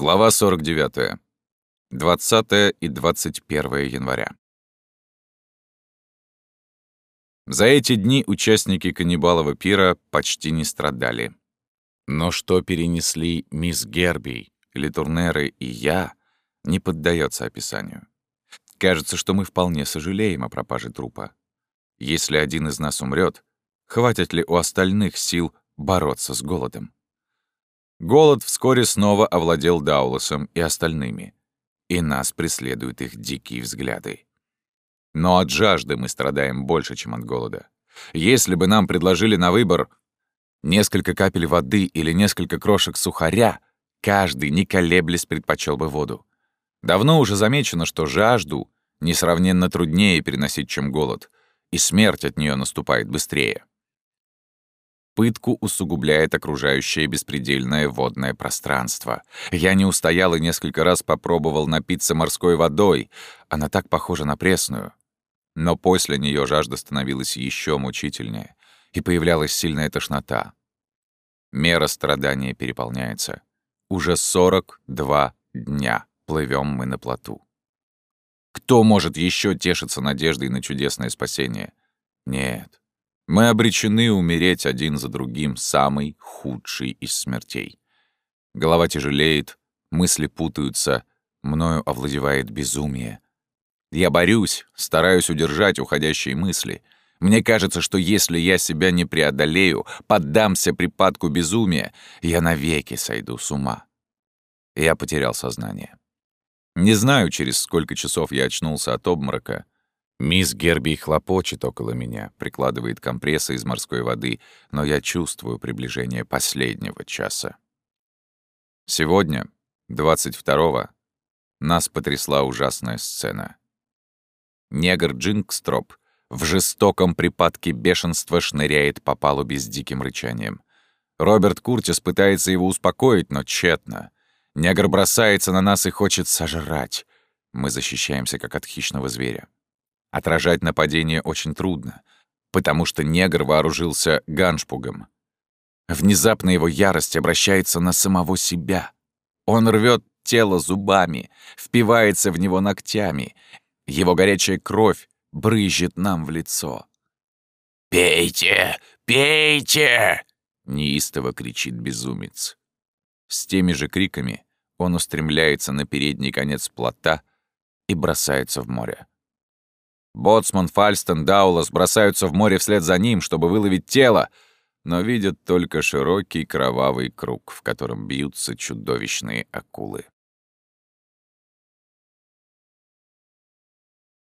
Глава 49. 20 и 21 января. За эти дни участники каннибалова пира почти не страдали. Но что перенесли мисс Герби, Литурнеры и я, не поддается описанию. Кажется, что мы вполне сожалеем о пропаже трупа. Если один из нас умрет, хватит ли у остальных сил бороться с голодом? Голод вскоре снова овладел Дауласом и остальными, и нас преследуют их дикие взгляды. Но от жажды мы страдаем больше, чем от голода. Если бы нам предложили на выбор несколько капель воды или несколько крошек сухаря, каждый, не колеблясь, предпочел бы воду. Давно уже замечено, что жажду несравненно труднее переносить, чем голод, и смерть от нее наступает быстрее. Пытку усугубляет окружающее беспредельное водное пространство. Я не устоял и несколько раз попробовал напиться морской водой. Она так похожа на пресную. Но после нее жажда становилась еще мучительнее, и появлялась сильная тошнота. Мера страдания переполняется. Уже 42 дня плывем мы на плоту. Кто может еще тешиться надеждой на чудесное спасение? Нет. Мы обречены умереть один за другим самый худший из смертей. Голова тяжелеет, мысли путаются, мною овладевает безумие. Я борюсь, стараюсь удержать уходящие мысли. Мне кажется, что если я себя не преодолею, поддамся припадку безумия, я навеки сойду с ума. Я потерял сознание. Не знаю, через сколько часов я очнулся от обморока — Мисс Герби хлопочет около меня, прикладывает компрессы из морской воды, но я чувствую приближение последнего часа. Сегодня, 22-го, нас потрясла ужасная сцена. Негр Джинкстроп в жестоком припадке бешенства шныряет по палубе с диким рычанием. Роберт Куртис пытается его успокоить, но тщетно. Негр бросается на нас и хочет сожрать. Мы защищаемся, как от хищного зверя. Отражать нападение очень трудно, потому что негр вооружился ганшпугом. Внезапно его ярость обращается на самого себя. Он рвет тело зубами, впивается в него ногтями. Его горячая кровь брызжет нам в лицо. «Пейте! Пейте!» — неистово кричит безумец. С теми же криками он устремляется на передний конец плота и бросается в море. Боцман, Фальстон, Даулас бросаются в море вслед за ним, чтобы выловить тело, но видят только широкий кровавый круг, в котором бьются чудовищные акулы.